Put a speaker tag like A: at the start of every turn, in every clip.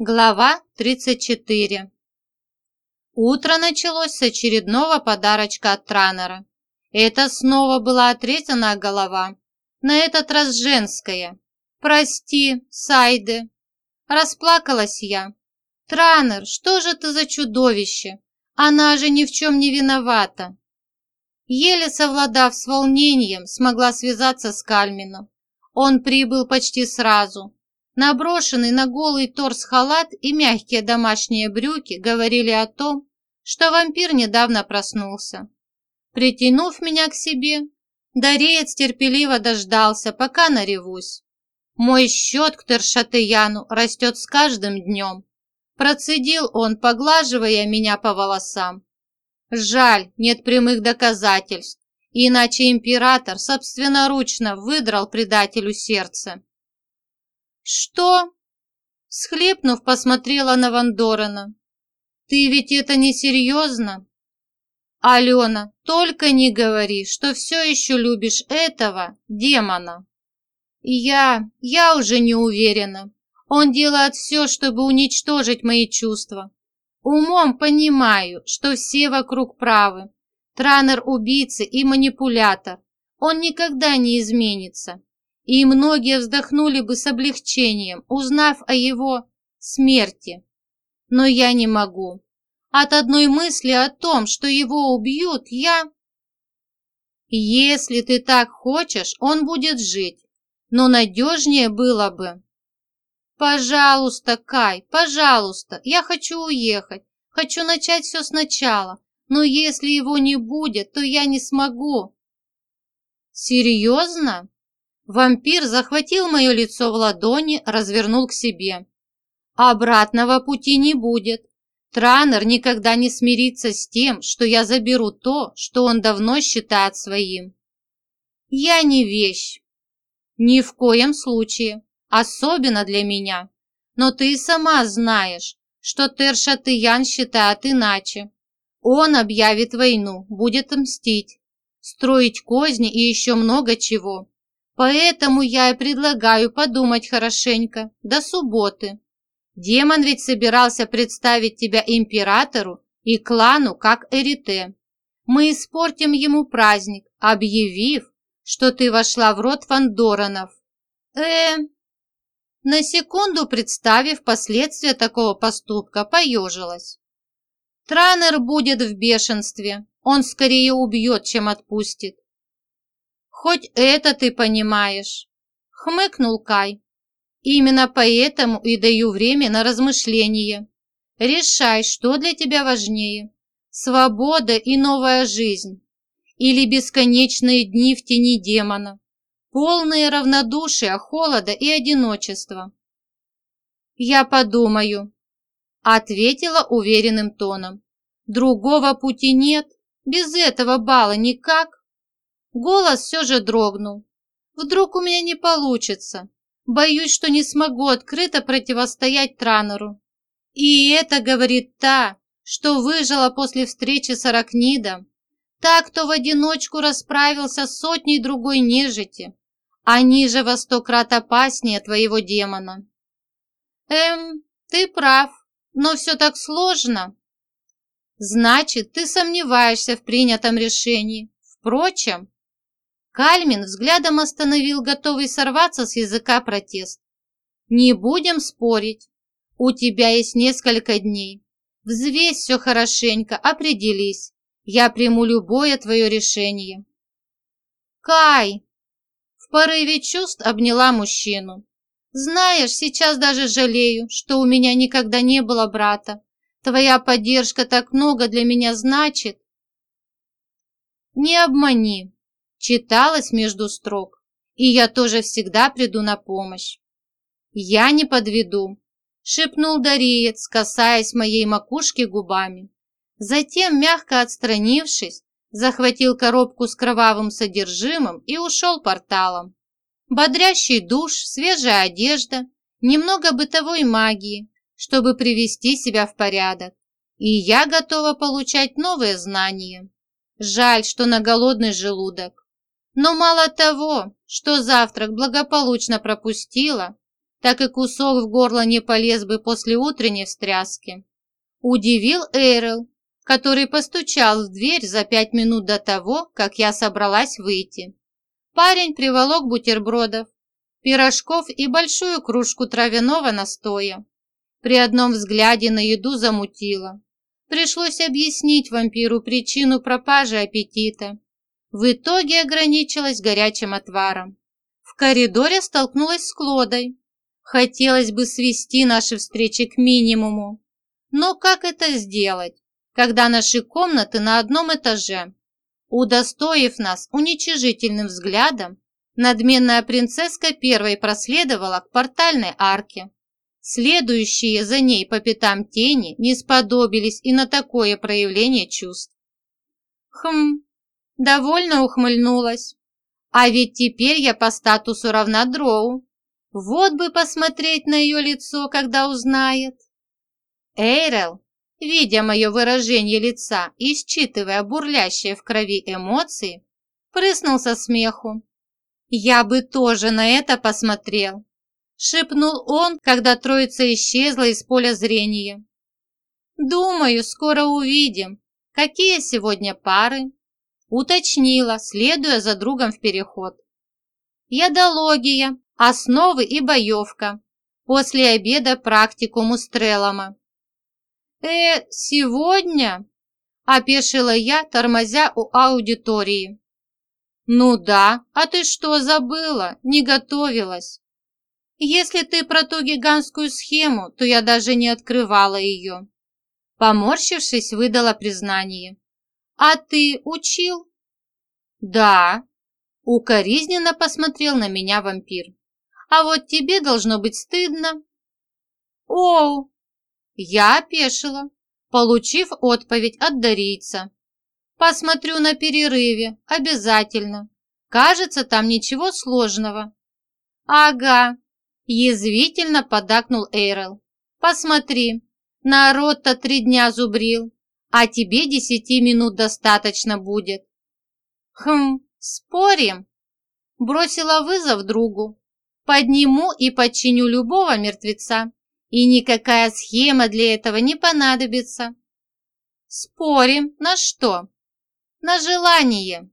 A: Глава 34 Утро началось с очередного подарочка от Транера. Это снова была отрезанная голова, на этот раз женская. «Прости, Сайде!» Расплакалась я. «Транер, что же ты за чудовище? Она же ни в чем не виновата!» Еле совладав с волнением, смогла связаться с Кальмином. Он прибыл почти сразу, Наброшенный на голый торс халат и мягкие домашние брюки говорили о том, что вампир недавно проснулся. Притянув меня к себе, Дареец терпеливо дождался, пока наревусь. Мой счет к Тершатыяну растет с каждым днем. Процедил он, поглаживая меня по волосам. Жаль, нет прямых доказательств, иначе император собственноручно выдрал предателю сердце. «Что?» Схлепнув, посмотрела на Вандорана. «Ты ведь это не серьезно?» «Алена, только не говори, что все еще любишь этого демона». «Я... я уже не уверена. Он делает все, чтобы уничтожить мои чувства. Умом понимаю, что все вокруг правы. Транер – убийца и манипулятор. Он никогда не изменится и многие вздохнули бы с облегчением, узнав о его смерти. Но я не могу. От одной мысли о том, что его убьют, я... Если ты так хочешь, он будет жить, но надежнее было бы. Пожалуйста, Кай, пожалуйста, я хочу уехать, хочу начать все сначала, но если его не будет, то я не смогу. Серьезно? Вампир захватил мое лицо в ладони, развернул к себе. Обратного пути не будет. Транер никогда не смирится с тем, что я заберу то, что он давно считает своим. Я не вещь. Ни в коем случае. Особенно для меня. Но ты сама знаешь, что Тершатыян считает иначе. Он объявит войну, будет мстить, строить козни и еще много чего. Поэтому я и предлагаю подумать хорошенько, до субботы. Демон ведь собирался представить тебя императору и клану как Эрите. Мы испортим ему праздник, объявив, что ты вошла в род Фандоранов. Э, на секунду представив последствия такого поступка, поежилась. Транер будет в бешенстве. Он скорее убьет, чем отпустит. Хоть это ты понимаешь, хмыкнул Кай. Именно поэтому и даю время на размышление. Решай, что для тебя важнее. Свобода и новая жизнь. Или бесконечные дни в тени демона. Полные равнодушия, холода и одиночества. «Я подумаю», — ответила уверенным тоном. «Другого пути нет, без этого бала никак». Голос все же дрогнул. Вдруг у меня не получится. Боюсь, что не смогу открыто противостоять Транеру. И это говорит та, что выжила после встречи с Аракнидом. Та, кто в одиночку расправился с сотней другой нежити. Они же во сто крат опаснее твоего демона. Эм, ты прав, но все так сложно. Значит, ты сомневаешься в принятом решении. Впрочем, Кальмин взглядом остановил готовый сорваться с языка протест. «Не будем спорить. У тебя есть несколько дней. Взвесь все хорошенько, определись. Я приму любое твое решение». «Кай!» В порыве чувств обняла мужчину. «Знаешь, сейчас даже жалею, что у меня никогда не было брата. Твоя поддержка так много для меня значит». «Не обмани», Читалось между строк, и я тоже всегда приду на помощь. Я не подведу, шепнул Дариец, касаясь моей макушки губами. Затем, мягко отстранившись, захватил коробку с кровавым содержимым и ушел порталом. Бодрящий душ, свежая одежда, немного бытовой магии, чтобы привести себя в порядок. И я готова получать новые знания. Жаль, что на голодный желудок. Но мало того, что завтрак благополучно пропустила, так и кусок в горло не полез бы после утренней встряски. Удивил Эйрел, который постучал в дверь за пять минут до того, как я собралась выйти. Парень приволок бутербродов, пирожков и большую кружку травяного настоя. При одном взгляде на еду замутило. Пришлось объяснить вампиру причину пропажи аппетита. В итоге ограничилась горячим отваром. В коридоре столкнулась с Клодой. Хотелось бы свести наши встречи к минимуму. Но как это сделать, когда наши комнаты на одном этаже? Удостоив нас уничижительным взглядом, надменная принцесска первой проследовала к портальной арке. Следующие за ней по пятам тени не сподобились и на такое проявление чувств. Хм, довольно ухмыльнулась. А ведь теперь я по статусу равна Дроу. Вот бы посмотреть на ее лицо, когда узнает. Эйрел, видя мое выражение лица и считывая бурлящие в крови эмоции, прыснул со смеху. «Я бы тоже на это посмотрел», – шепнул он, когда троица исчезла из поля зрения. «Думаю, скоро увидим, какие сегодня пары», – уточнила, следуя за другом в переход. «Ядология, основы и боевка. После обеда практикум у Стрелома. «Э, сегодня?» – опешила я, тормозя у аудитории. «Ну да, а ты что, забыла? Не готовилась?» «Если ты про ту гигантскую схему, то я даже не открывала ее». Поморщившись, выдала признание. «А ты учил?» «Да», – укоризненно посмотрел на меня вампир. «А вот тебе должно быть стыдно». «Оу, я опешила, получив отповедь от дарийца. Посмотрю на перерыве, обязательно. Кажется, там ничего сложного. Ага, язвительно подакнул Эйрел. Посмотри, народ-то три дня зубрил, а тебе десяти минут достаточно будет. Хм, спорим? Бросила вызов другу. Подниму и подчиню любого мертвеца. И никакая схема для этого не понадобится. Спорим, на что? На желание.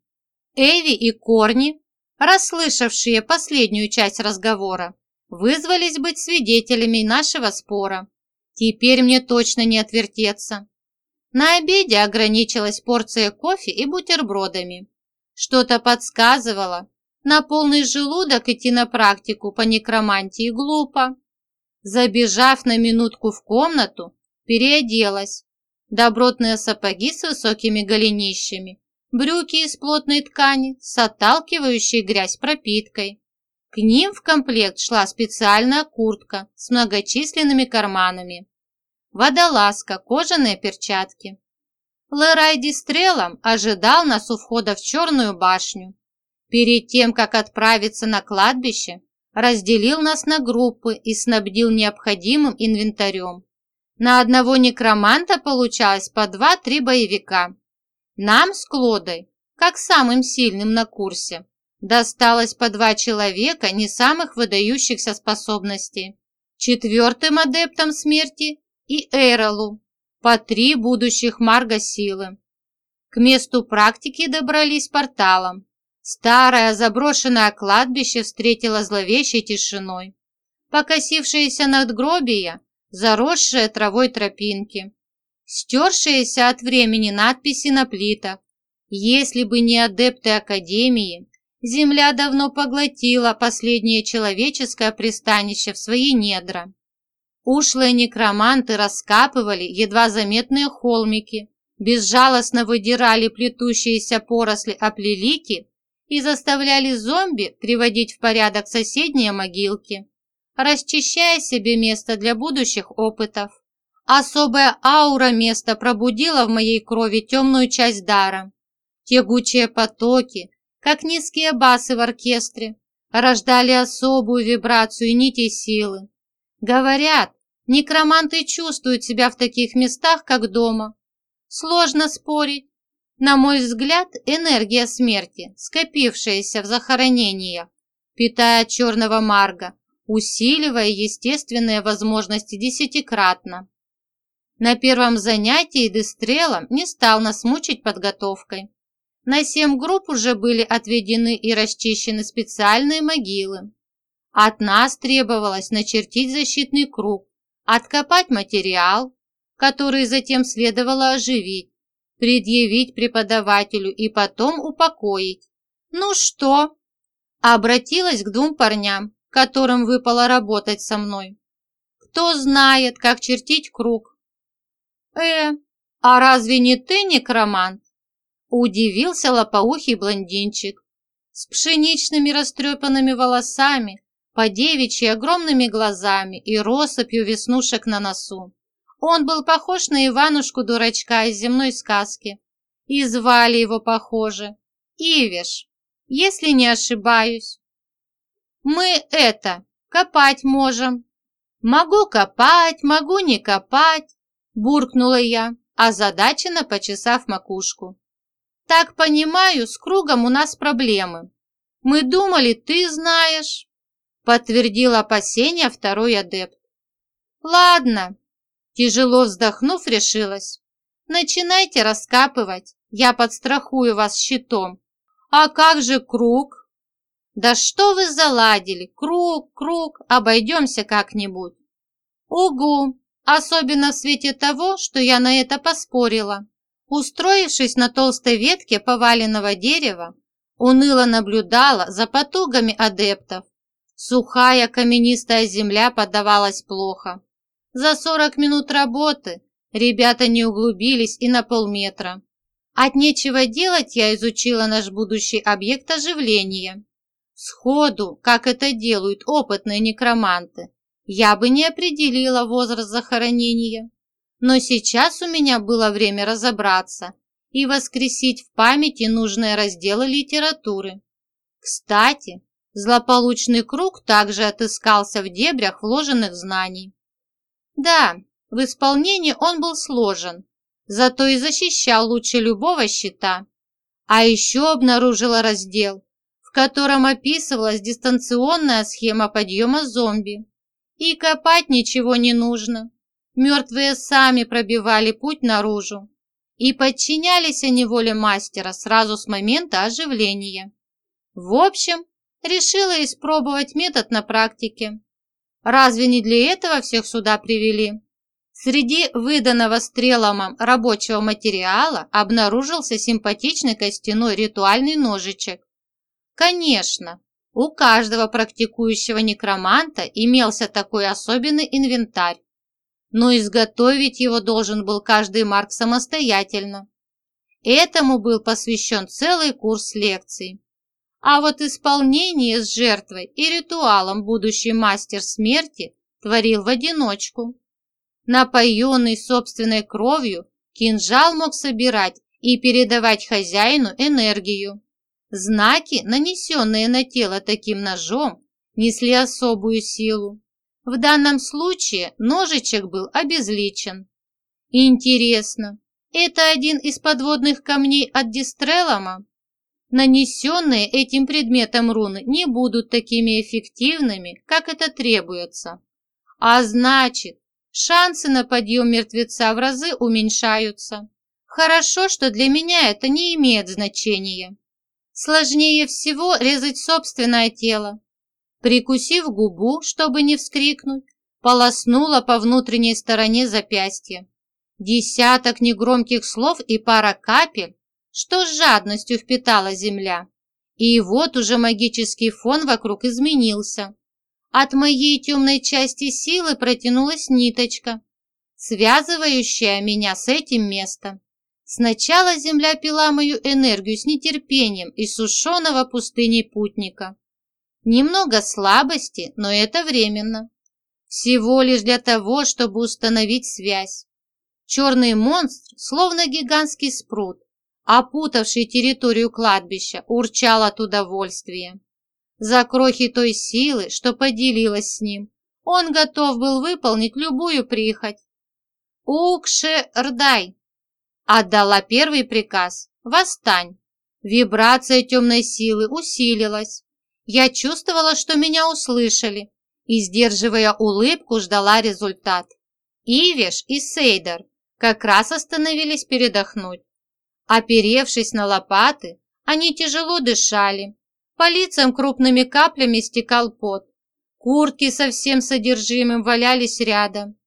A: Эви и Корни, расслышавшие последнюю часть разговора, вызвались быть свидетелями нашего спора. Теперь мне точно не отвертеться. На обеде ограничилась порция кофе и бутербродами. Что-то подсказывало. На полный желудок идти на практику по некромантии глупо. Забежав на минутку в комнату, переоделась. Добротные сапоги с высокими голенищами, брюки из плотной ткани с отталкивающей грязь пропиткой. К ним в комплект шла специальная куртка с многочисленными карманами. Водолазка, кожаные перчатки. Лерайди стрелом ожидал нас у входа в Черную башню. Перед тем, как отправиться на кладбище, разделил нас на группы и снабдил необходимым инвентарем. На одного некроманта получалось по два-три боевика. Нам с Клодой, как самым сильным на курсе, досталось по два человека не самых выдающихся способностей. Четвертым адептом смерти и Эйролу, по три будущих марга силы. К месту практики добрались порталом, Старое заброшенное кладбище встретило зловещей тишиной. Покосившиеся надгробия, заросшие травой тропинки, стершиеся от времени надписи на плитах. Если бы не адепты Академии, земля давно поглотила последнее человеческое пристанище в свои недра. Ушлые некроманты раскапывали едва заметные холмики, безжалостно выдирали плетущиеся поросли оплелики и заставляли зомби приводить в порядок соседние могилки, расчищая себе место для будущих опытов. Особая аура места пробудила в моей крови темную часть дара. Тягучие потоки, как низкие басы в оркестре, рождали особую вибрацию нитей силы. Говорят, некроманты чувствуют себя в таких местах, как дома. Сложно спорить, на мой взгляд, энергия смерти, скопившаяся в захоронениях, питая черного марга, усиливая естественные возможности десятикратно. На первом занятии Дестрелом не стал нас мучить подготовкой. На семь групп уже были отведены и расчищены специальные могилы. От нас требовалось начертить защитный круг, откопать материал, который затем следовало оживить, предъявить преподавателю и потом упокоить. «Ну что?» Обратилась к двум парням, которым выпало работать со мной. «Кто знает, как чертить круг?» «Э, а разве не ты некромант?» Удивился лопоухий блондинчик с пшеничными растрепанными волосами, по девичьи огромными глазами и россыпью веснушек на носу. Он был похож на Иванушку-дурачка из земной сказки. И звали его похоже. Ивиш, если не ошибаюсь. Мы это, копать можем. Могу копать, могу не копать, буркнула я, озадаченно почесав макушку. Так понимаю, с кругом у нас проблемы. Мы думали, ты знаешь, подтвердил опасения второй адепт. Ладно, Тяжело вздохнув, решилась. «Начинайте раскапывать, я подстрахую вас щитом. А как же круг?» «Да что вы заладили? Круг, круг, обойдемся как-нибудь». «Угу, особенно в свете того, что я на это поспорила». Устроившись на толстой ветке поваленного дерева, уныло наблюдала за потугами адептов. Сухая каменистая земля поддавалась плохо. За 40 минут работы ребята не углубились и на полметра. От нечего делать я изучила наш будущий объект оживления. Сходу, как это делают опытные некроманты, я бы не определила возраст захоронения. Но сейчас у меня было время разобраться и воскресить в памяти нужные разделы литературы. Кстати, злополучный круг также отыскался в дебрях вложенных знаний. Да, в исполнении он был сложен, зато и защищал лучше любого щита. А еще обнаружила раздел, в котором описывалась дистанционная схема подъема зомби. И копать ничего не нужно. Мертвые сами пробивали путь наружу. И подчинялись они воле мастера сразу с момента оживления. В общем, решила испробовать метод на практике. Разве не для этого всех сюда привели? Среди выданного стреломом рабочего материала обнаружился симпатичный костяной ритуальный ножичек. Конечно, у каждого практикующего некроманта имелся такой особенный инвентарь, но изготовить его должен был каждый марк самостоятельно. Этому был посвящен целый курс лекций. А вот исполнение с жертвой и ритуалом будущий мастер смерти творил в одиночку. Напоенный собственной кровью, кинжал мог собирать и передавать хозяину энергию. Знаки, нанесенные на тело таким ножом, несли особую силу. В данном случае ножичек был обезличен. Интересно, это один из подводных камней от Дистрелома? Нанесенные этим предметом руны не будут такими эффективными, как это требуется. А значит, шансы на подъем мертвеца в разы уменьшаются. Хорошо, что для меня это не имеет значения. Сложнее всего резать собственное тело. Прикусив губу, чтобы не вскрикнуть, полоснула по внутренней стороне запястья. Десяток негромких слов и пара капель что с жадностью впитала земля. И вот уже магический фон вокруг изменился. От моей темной части силы протянулась ниточка, связывающая меня с этим местом. Сначала земля пила мою энергию с нетерпением из сушеного пустыней путника. Немного слабости, но это временно. Всего лишь для того, чтобы установить связь. Черный монстр, словно гигантский спрут, опутавший территорию кладбища, урчал от удовольствия. За крохи той силы, что поделилась с ним, он готов был выполнить любую прихоть. «Укше рдай!» Отдала первый приказ. «Восстань!» Вибрация темной силы усилилась. Я чувствовала, что меня услышали, и, сдерживая улыбку, ждала результат. Ивиш и Сейдер как раз остановились передохнуть. Оперевшись на лопаты, они тяжело дышали. По лицам крупными каплями стекал пот. Куртки со всем содержимым валялись рядом.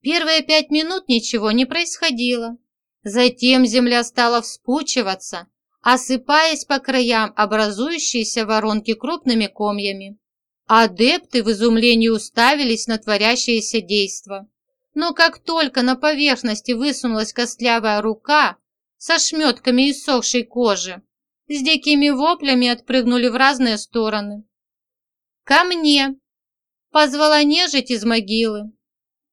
A: Первые пять минут ничего не происходило. Затем земля стала вспучиваться, осыпаясь по краям образующиеся воронки крупными комьями. Адепты в изумлении уставились на творящееся действо. Но как только на поверхности высунулась костлявая рука со шметками иссохшей кожи, с дикими воплями отпрыгнули в разные стороны. «Ко мне!» – позвала нежить из могилы.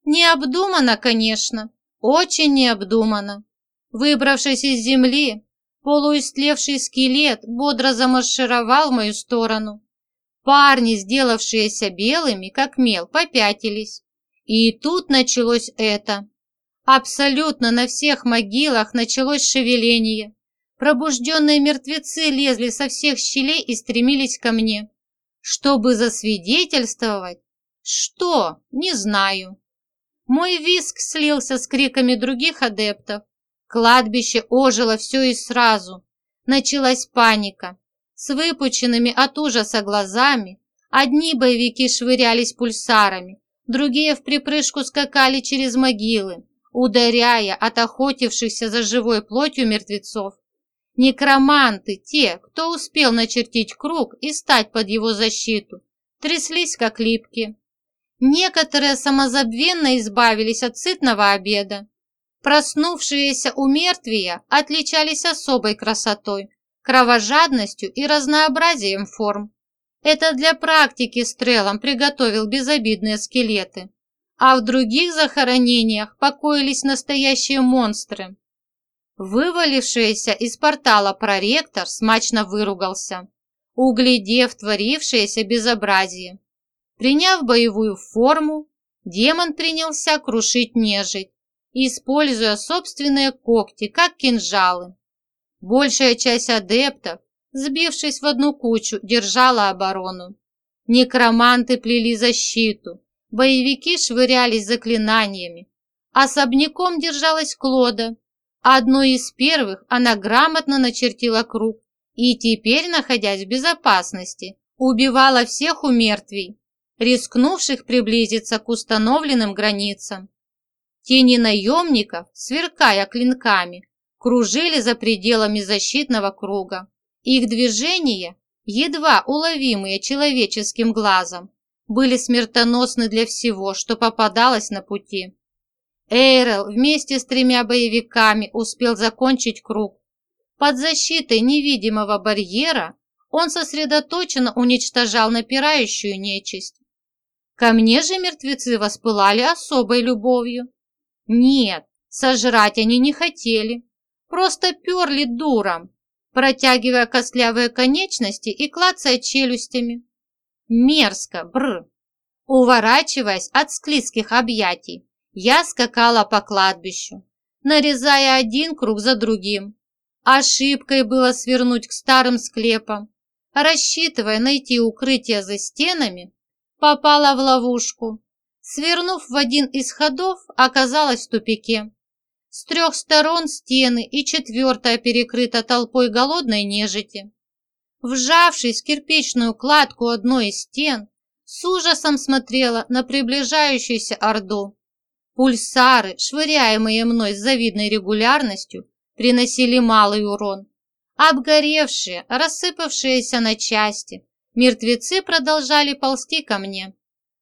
A: Необдуманно, конечно, очень необдуманно. Выбравшись из земли, полуистлевший скелет бодро замаршировал в мою сторону. Парни, сделавшиеся белыми, как мел, попятились. И тут началось это. Абсолютно на всех могилах началось шевеление. Пробужденные мертвецы лезли со всех щелей и стремились ко мне. Чтобы засвидетельствовать? Что? Не знаю. Мой виск слился с криками других адептов. Кладбище ожило все и сразу. Началась паника. С выпученными от ужаса глазами одни боевики швырялись пульсарами, другие в припрыжку скакали через могилы, ударяя от охотившихся за живой плотью мертвецов. Некроманты, те, кто успел начертить круг и стать под его защиту, тряслись как липки. Некоторые самозабвенно избавились от сытного обеда. Проснувшиеся у мертвия отличались особой красотой, кровожадностью и разнообразием форм. Это для практики стрелом приготовил безобидные скелеты. А в других захоронениях покоились настоящие монстры. Вывалившийся из портала проректор смачно выругался, углядев творившееся безобразие. Приняв боевую форму, демон принялся крушить нежить, используя собственные когти, как кинжалы. Большая часть адептов сбившись в одну кучу, держала оборону. Некроманты плели защиту, боевики швырялись заклинаниями. Особняком держалась Клода. Одной из первых она грамотно начертила круг и теперь, находясь в безопасности, убивала всех у мертвей, рискнувших приблизиться к установленным границам. Тени наемников, сверкая клинками, кружили за пределами защитного круга. Их движения, едва уловимые человеческим глазом, были смертоносны для всего, что попадалось на пути. Эйрел вместе с тремя боевиками успел закончить круг. Под защитой невидимого барьера он сосредоточенно уничтожал напирающую нечисть. Ко мне же мертвецы воспылали особой любовью. Нет, сожрать они не хотели, просто перли дуром, протягивая костлявые конечности и клацая челюстями. Мерзко, бр. Уворачиваясь от склизких объятий, я скакала по кладбищу, нарезая один круг за другим. Ошибкой было свернуть к старым склепам. Рассчитывая найти укрытие за стенами, попала в ловушку. Свернув в один из ходов, оказалась в тупике. С трех сторон стены и четвертая перекрыта толпой голодной нежити. Вжавшись в кирпичную кладку одной из стен, с ужасом смотрела на приближающуюся орду. Пульсары, швыряемые мной с завидной регулярностью, приносили малый урон. Обгоревшие, рассыпавшиеся на части, мертвецы продолжали ползти ко мне.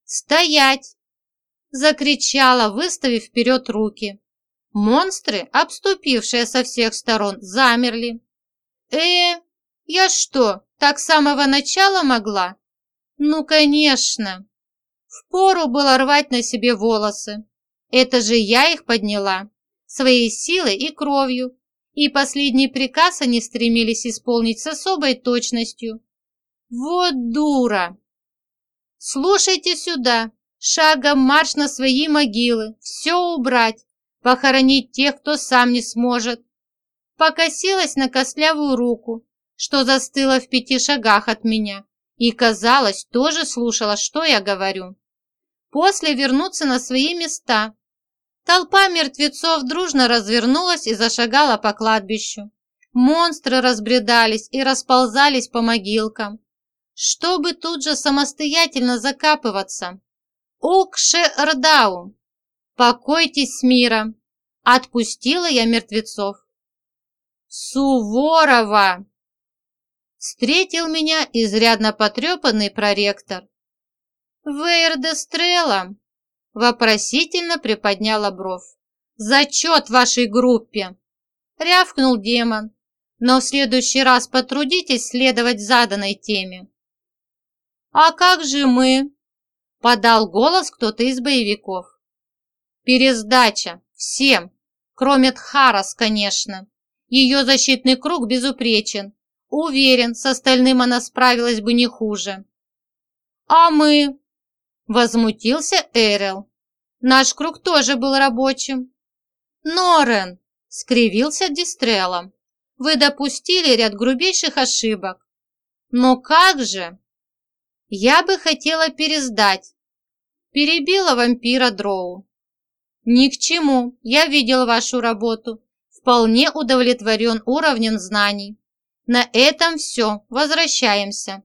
A: «Стоять!» – закричала, выставив вперед руки. Монстры, обступившие со всех сторон, замерли. «Э, я что, так с самого начала могла?» «Ну, конечно!» Впору было рвать на себе волосы. Это же я их подняла, своей силой и кровью, и последний приказ они стремились исполнить с особой точностью. Вот дура! Слушайте сюда, шагом марш на свои могилы, все убрать, похоронить тех, кто сам не сможет. Покосилась на костлявую руку, что застыла в пяти шагах от меня, и, казалось, тоже слушала, что я говорю. после вернуться на свои места. Толпа мертвецов дружно развернулась и зашагала по кладбищу. Монстры разбредались и расползались по могилкам, чтобы тут же самостоятельно закапываться. Укше-Рдау, покойтесь с миром, отпустила я мертвецов. Суворова! Встретил меня изрядно потрепанный проректор. Вейр де Стрелла вопросительно приподняла бровь. «Зачет вашей группе!» рявкнул демон. «Но в следующий раз потрудитесь следовать заданной теме». «А как же мы?» – подал голос кто-то из боевиков. «Пересдача. Всем. Кроме Тхарас, конечно. Ее защитный круг безупречен. Уверен, с остальным она справилась бы не хуже». «А мы?» – возмутился Эрел. «Наш круг тоже был рабочим». «Норен!» – скривился Дистрелла. «Вы допустили ряд грубейших ошибок». «Но как же?» Я бы хотела пересдать. Перебила вампира Дроу. Ни к чему, я видел вашу работу. Вполне удовлетворен уровнем знаний. На этом все, возвращаемся.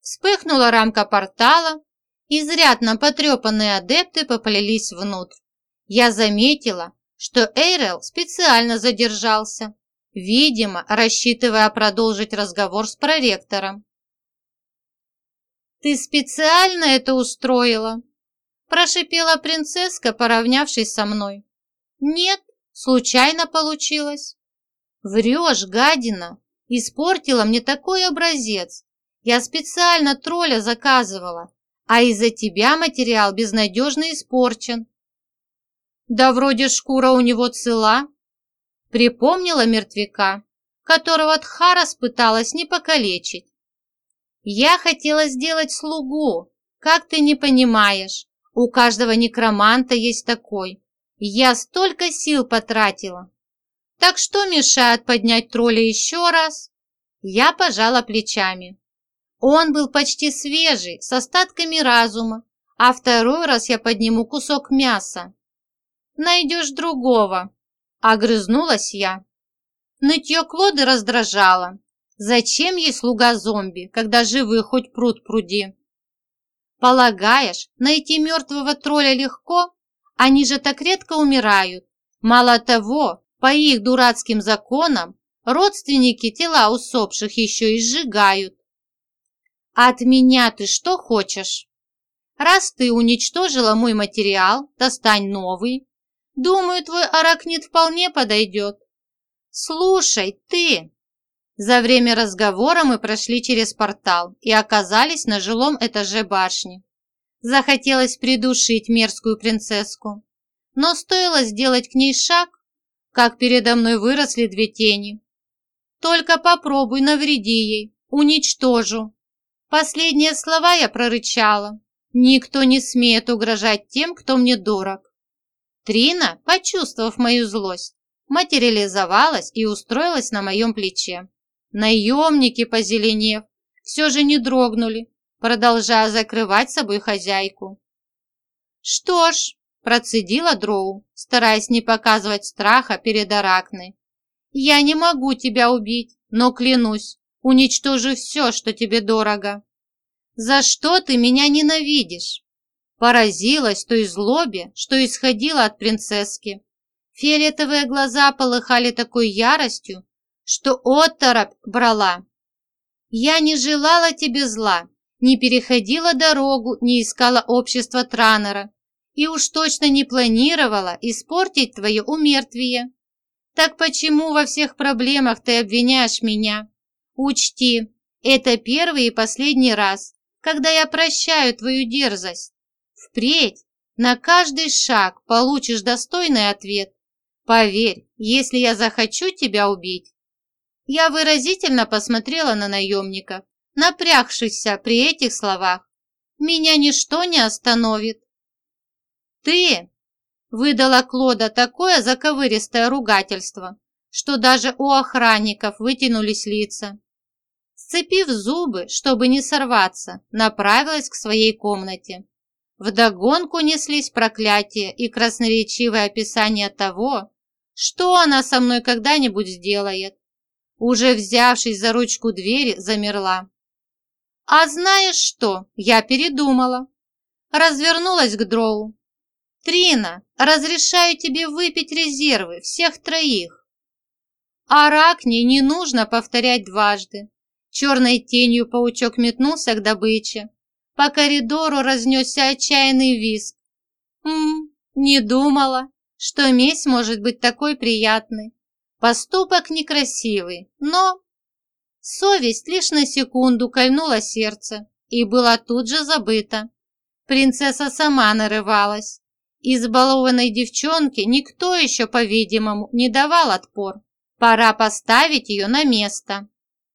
A: Вспыхнула рамка портала, изрядно потрепанные адепты поплелись внутрь. Я заметила, что Эйрел специально задержался, видимо, рассчитывая продолжить разговор с проректором. «Ты специально это устроила?» Прошипела принцесска, поравнявшись со мной. «Нет, случайно получилось». «Врешь, гадина! Испортила мне такой образец. Я специально тролля заказывала, а из-за тебя материал безнадежно испорчен». «Да вроде шкура у него цела», припомнила мертвяка, которого Тхарас пыталась не покалечить. Я хотела сделать слугу. Как ты не понимаешь? У каждого некроманта есть такой. Я столько сил потратила. Так что мешает поднять тролля еще раз? Я пожала плечами. Он был почти свежий, с остатками разума, а второй раз я подниму кусок мяса. Найдешь другого, огрызнулась я. Нытье Клоды раздражало. Зачем ей слуга-зомби, когда живые хоть пруд пруди? Полагаешь, найти мертвого тролля легко? Они же так редко умирают. Мало того, по их дурацким законам, родственники тела усопших еще и сжигают. От меня ты что хочешь? Раз ты уничтожила мой материал, достань новый. Думаю, твой аракнит вполне подойдет. Слушай, ты, за время разговора мы прошли через портал и оказались на жилом этаже башни. Захотелось придушить мерзкую принцесску. Но стоило сделать к ней шаг, как передо мной выросли две тени. «Только попробуй, навреди ей, уничтожу». Последние слова я прорычала. Никто не смеет угрожать тем, кто мне дорог. Трина, почувствовав мою злость, материализовалась и устроилась на моем плече. Наемники, позеленев, все же не дрогнули, продолжая закрывать собой хозяйку. «Что ж», – процедила Дроу, стараясь не показывать страха перед Аракной. «Я не могу тебя убить, но клянусь, уничтожу все, что тебе дорого». «За что ты меня ненавидишь?» Поразилась той злобе, что исходила от принцесски. Фиолетовые глаза полыхали такой яростью, что оторопь брала. Я не желала тебе зла, не переходила дорогу, не искала общества Транера и уж точно не планировала испортить твое умертвие. Так почему во всех проблемах ты обвиняешь меня? Учти, это первый и последний раз, когда я прощаю твою дерзость. Впредь на каждый шаг получишь достойный ответ. Поверь, если я захочу тебя убить, я выразительно посмотрела на наемника, напрягшихся при этих словах. «Меня ничто не остановит». «Ты!» – выдала Клода такое заковыристое ругательство, что даже у охранников вытянулись лица. Сцепив зубы, чтобы не сорваться, направилась к своей комнате. Вдогонку неслись проклятия и красноречивое описание того, что она со мной когда-нибудь сделает. Уже взявшись за ручку двери, замерла. «А знаешь что? Я передумала». Развернулась к Дроу. «Трина, разрешаю тебе выпить резервы, всех троих». Аракне не нужно повторять дважды. Черной тенью паучок метнулся к добыче. По коридору разнесся отчаянный визг. «Ммм, не думала, что месть может быть такой приятной. Поступок некрасивый, но...» Совесть лишь на секунду кольнула сердце и была тут же забыта. Принцесса сама нарывалась. Избалованной девчонке никто еще, по-видимому, не давал отпор. Пора поставить ее на место.